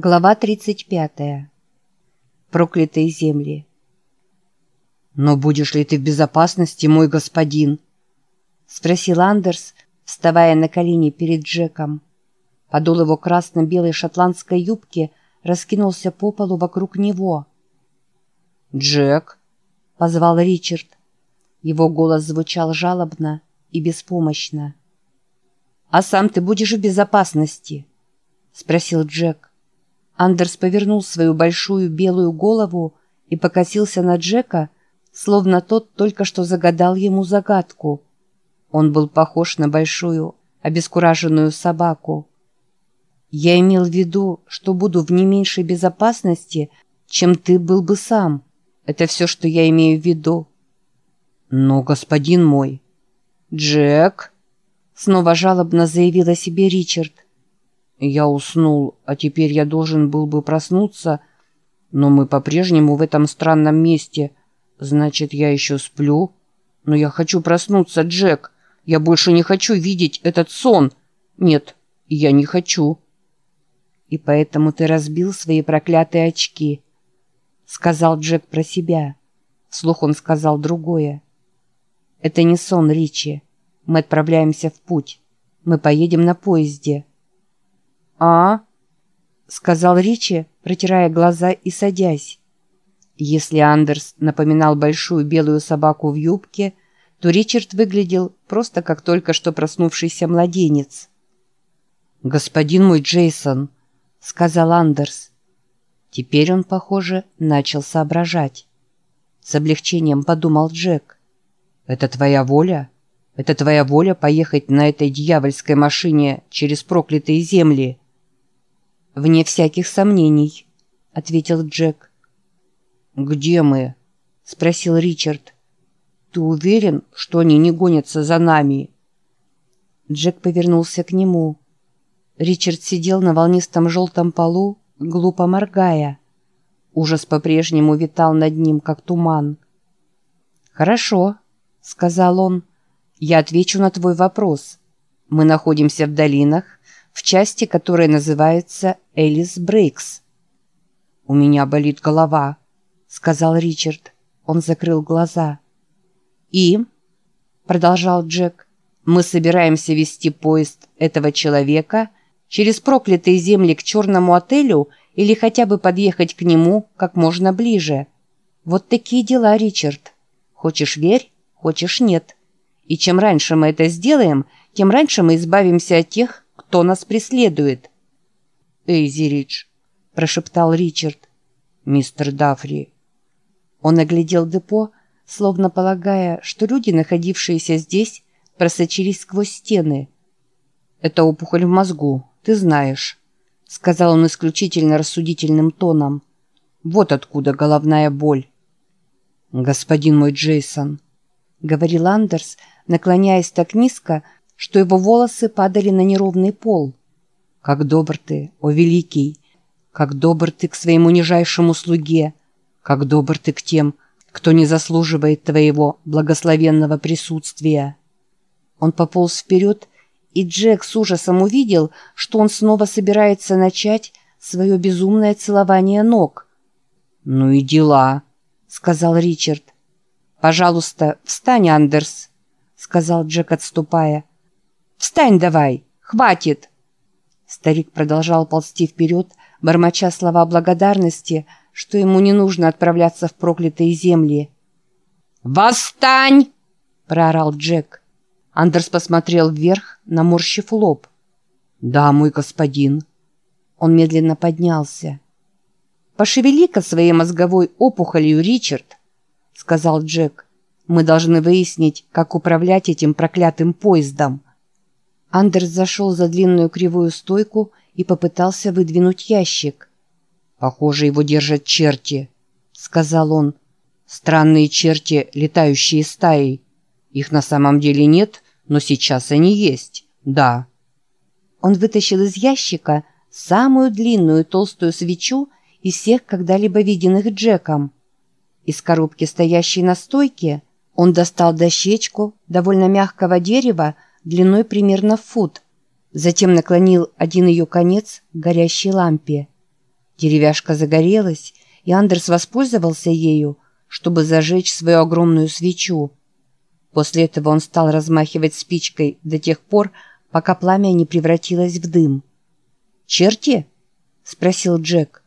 Глава 35. Проклятые земли. «Но будешь ли ты в безопасности, мой господин?» — спросил Андерс, вставая на колени перед Джеком. Подол его красно-белой шотландской юбки раскинулся по полу вокруг него. «Джек!» — позвал Ричард. Его голос звучал жалобно и беспомощно. «А сам ты будешь в безопасности?» — спросил Джек. Андерс повернул свою большую белую голову и покосился на Джека, словно тот только что загадал ему загадку. Он был похож на большую, обескураженную собаку. «Я имел в виду, что буду в не меньшей безопасности, чем ты был бы сам. Это все, что я имею в виду». «Но, господин мой...» «Джек...» Снова жалобно заявил о себе Ричард. Я уснул, а теперь я должен был бы проснуться, но мы по-прежнему в этом странном месте. Значит, я еще сплю? Но я хочу проснуться, Джек. Я больше не хочу видеть этот сон. Нет, я не хочу. И поэтому ты разбил свои проклятые очки, сказал Джек про себя. Вслух он сказал другое. Это не сон, Ричи. Мы отправляемся в путь. Мы поедем на поезде. «А?» — сказал Ричи, протирая глаза и садясь. Если Андерс напоминал большую белую собаку в юбке, то Ричард выглядел просто как только что проснувшийся младенец. «Господин мой Джейсон», — сказал Андерс. Теперь он, похоже, начал соображать. С облегчением подумал Джек. «Это твоя воля? Это твоя воля поехать на этой дьявольской машине через проклятые земли?» «Вне всяких сомнений», — ответил Джек. «Где мы?» — спросил Ричард. «Ты уверен, что они не гонятся за нами?» Джек повернулся к нему. Ричард сидел на волнистом желтом полу, глупо моргая. Ужас по-прежнему витал над ним, как туман. «Хорошо», — сказал он, — «я отвечу на твой вопрос. Мы находимся в долинах, в части, которая называется Элис Брейкс. «У меня болит голова», — сказал Ричард. Он закрыл глаза. «И?» — продолжал Джек. «Мы собираемся вести поезд этого человека через проклятые земли к черному отелю или хотя бы подъехать к нему как можно ближе. Вот такие дела, Ричард. Хочешь верь, хочешь нет. И чем раньше мы это сделаем, тем раньше мы избавимся от тех, кто нас преследует. «Эйзи Ридж», — прошептал Ричард. «Мистер Дафри». Он оглядел депо, словно полагая, что люди, находившиеся здесь, просочились сквозь стены. «Это опухоль в мозгу, ты знаешь», — сказал он исключительно рассудительным тоном. «Вот откуда головная боль». «Господин мой Джейсон», — говорил Андерс, наклоняясь так низко, что его волосы падали на неровный пол. «Как добр ты, о великий! Как добр ты к своему нижайшему слуге! Как добр ты к тем, кто не заслуживает твоего благословенного присутствия!» Он пополз вперед, и Джек с ужасом увидел, что он снова собирается начать свое безумное целование ног. «Ну и дела», — сказал Ричард. «Пожалуйста, встань, Андерс», — сказал Джек, отступая. Встань давай! Хватит!» Старик продолжал ползти вперед, бормоча слова благодарности, что ему не нужно отправляться в проклятые земли. «Восстань!» — проорал Джек. Андерс посмотрел вверх, наморщив лоб. «Да, мой господин». Он медленно поднялся. «Пошевели-ка своей мозговой опухолью, Ричард», — сказал Джек. «Мы должны выяснить, как управлять этим проклятым поездом». Андерс зашел за длинную кривую стойку и попытался выдвинуть ящик. «Похоже, его держат черти», — сказал он. «Странные черти, летающие стаей. Их на самом деле нет, но сейчас они есть, да». Он вытащил из ящика самую длинную толстую свечу из всех когда-либо виденных Джеком. Из коробки, стоящей на стойке, он достал дощечку довольно мягкого дерева, длиной примерно фут. Затем наклонил один ее конец к горящей лампе. Деревяшка загорелась, и Андерс воспользовался ею, чтобы зажечь свою огромную свечу. После этого он стал размахивать спичкой до тех пор, пока пламя не превратилось в дым. «Черти?» — спросил Джек.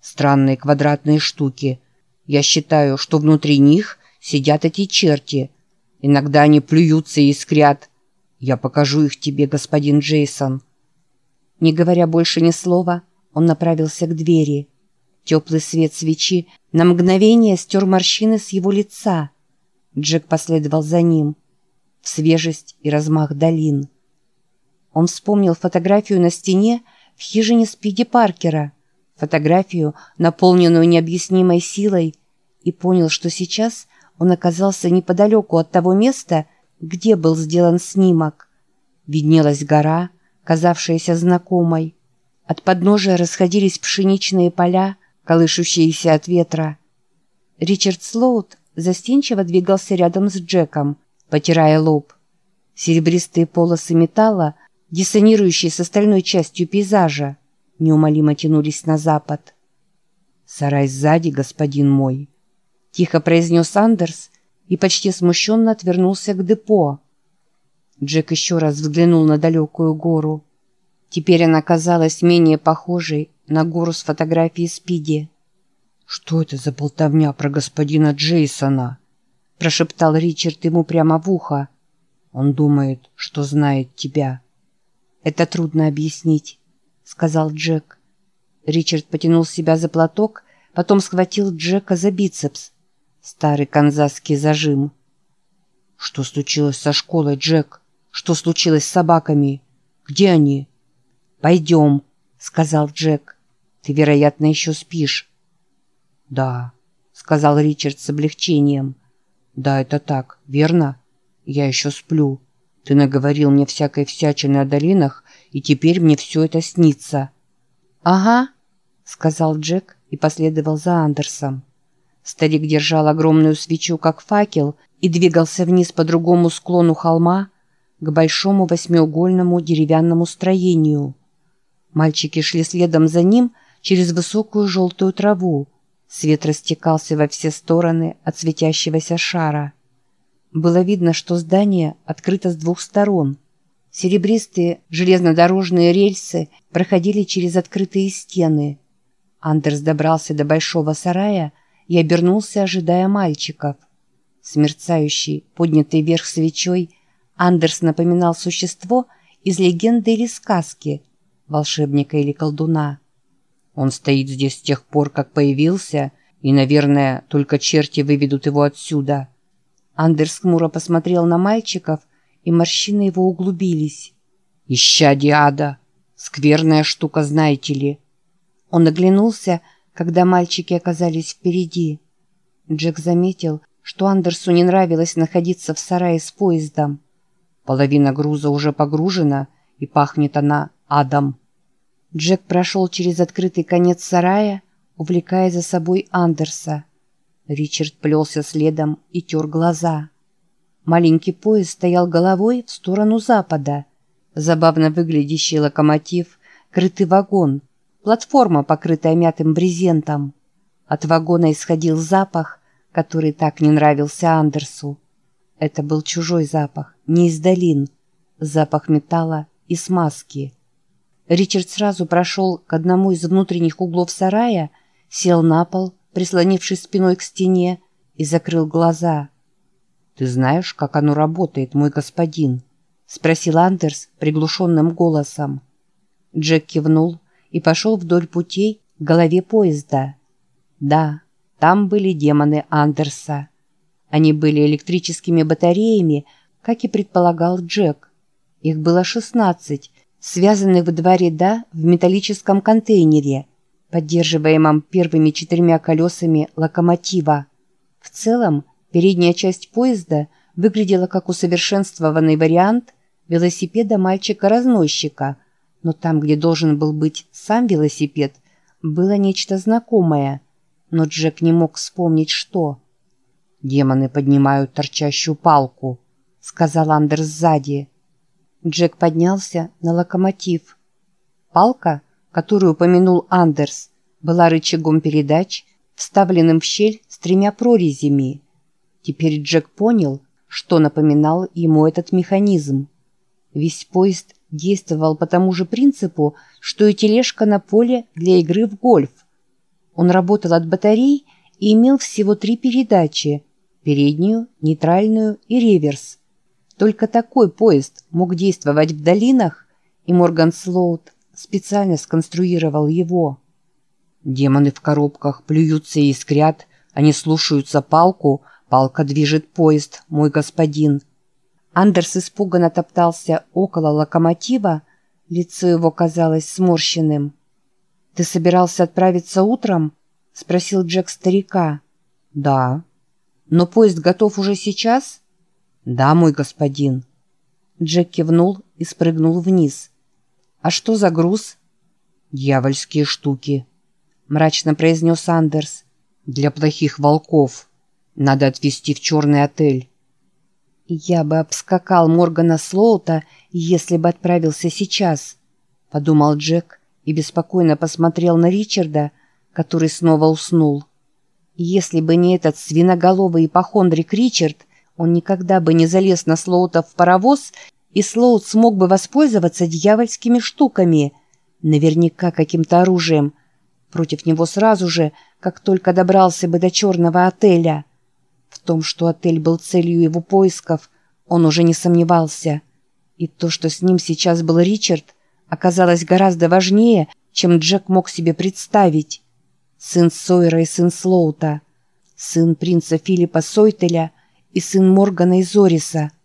«Странные квадратные штуки. Я считаю, что внутри них сидят эти черти. Иногда они плюются и искрят. Я покажу их тебе, господин Джейсон». Не говоря больше ни слова, он направился к двери. Теплый свет свечи на мгновение стер морщины с его лица. Джек последовал за ним. В свежесть и размах долин. Он вспомнил фотографию на стене в хижине Спиди Паркера. Фотографию, наполненную необъяснимой силой, и понял, что сейчас он оказался неподалеку от того места, где был сделан снимок. Виднелась гора, казавшаяся знакомой. От подножия расходились пшеничные поля, колышущиеся от ветра. Ричард Слоут застенчиво двигался рядом с Джеком, потирая лоб. Серебристые полосы металла, диссонирующие с остальной частью пейзажа, неумолимо тянулись на запад. «Сарай сзади, господин мой», — тихо произнес Андерс и почти смущенно отвернулся к депо. Джек еще раз взглянул на далекую гору. Теперь она казалась менее похожей на гору с фотографией Спиди. «Что это за болтовня про господина Джейсона?» прошептал Ричард ему прямо в ухо. «Он думает, что знает тебя». «Это трудно объяснить», — сказал Джек. Ричард потянул себя за платок, потом схватил Джека за бицепс. Старый канзасский зажим. «Что случилось со школой, Джек? Что случилось с собаками? Где они?» «Пойдем», — сказал Джек. «Ты, вероятно, еще спишь». «Да», — сказал Ричард с облегчением. «Да, это так, верно? Я еще сплю. Ты наговорил мне всякой всячины о долинах, и теперь мне все это снится». «Ага», — сказал Джек и последовал за Андерсом. Старик держал огромную свечу, как факел, и двигался вниз по другому склону холма к большому восьмиугольному деревянному строению — Мальчики шли следом за ним через высокую желтую траву. Свет растекался во все стороны от светящегося шара. Было видно, что здание открыто с двух сторон. Серебристые железнодорожные рельсы проходили через открытые стены. Андерс добрался до большого сарая и обернулся, ожидая мальчиков. Смерцающий, поднятый вверх свечой, Андерс напоминал существо из легенды или сказки – волшебника или колдуна. Он стоит здесь с тех пор, как появился, и, наверное, только черти выведут его отсюда. Андерс хмуро посмотрел на мальчиков, и морщины его углубились. «Ища диада! Скверная штука, знаете ли!» Он оглянулся, когда мальчики оказались впереди. Джек заметил, что Андерсу не нравилось находиться в сарае с поездом. Половина груза уже погружена, и пахнет она адом. Джек прошел через открытый конец сарая, увлекая за собой Андерса. Ричард плелся следом и тер глаза. Маленький поезд стоял головой в сторону запада. Забавно выглядящий локомотив, крытый вагон, платформа, покрытая мятым брезентом. От вагона исходил запах, который так не нравился Андерсу. Это был чужой запах, не из долин, запах металла и смазки. Ричард сразу прошел к одному из внутренних углов сарая, сел на пол, прислонившись спиной к стене, и закрыл глаза. «Ты знаешь, как оно работает, мой господин?» — спросил Андерс приглушенным голосом. Джек кивнул и пошел вдоль путей к голове поезда. Да, там были демоны Андерса. Они были электрическими батареями, как и предполагал Джек. Их было шестнадцать, связанных в два ряда в металлическом контейнере, поддерживаемом первыми четырьмя колесами локомотива. В целом, передняя часть поезда выглядела как усовершенствованный вариант велосипеда мальчика-разносчика, но там, где должен был быть сам велосипед, было нечто знакомое, но Джек не мог вспомнить, что. «Демоны поднимают торчащую палку», — сказал Андерс сзади. Джек поднялся на локомотив. Палка, которую упомянул Андерс, была рычагом передач, вставленным в щель с тремя прорезями. Теперь Джек понял, что напоминал ему этот механизм. Весь поезд действовал по тому же принципу, что и тележка на поле для игры в гольф. Он работал от батарей и имел всего три передачи – переднюю, нейтральную и реверс. Только такой поезд мог действовать в долинах, и Морган Слоут специально сконструировал его. Демоны в коробках плюются и искрят, они слушаются палку, палка движет поезд, мой господин. Андерс испуганно топтался около локомотива, лицо его казалось сморщенным. «Ты собирался отправиться утром?» — спросил Джек старика. «Да». «Но поезд готов уже сейчас?» «Да, мой господин». Джек кивнул и спрыгнул вниз. «А что за груз?» «Дьявольские штуки», — мрачно произнес Андерс. «Для плохих волков. Надо отвезти в черный отель». «Я бы обскакал Моргана Слоута, если бы отправился сейчас», — подумал Джек и беспокойно посмотрел на Ричарда, который снова уснул. Если бы не этот свиноголовый ипохондрик Ричард, он никогда бы не залез на Слоута в паровоз, и Слоут смог бы воспользоваться дьявольскими штуками, наверняка каким-то оружием, против него сразу же, как только добрался бы до черного отеля. Том, что отель был целью его поисков, он уже не сомневался. И то, что с ним сейчас был Ричард, оказалось гораздо важнее, чем Джек мог себе представить. Сын Сойера и сын Слоута, сын принца Филиппа Сойтеля и сын Моргана и Зориса —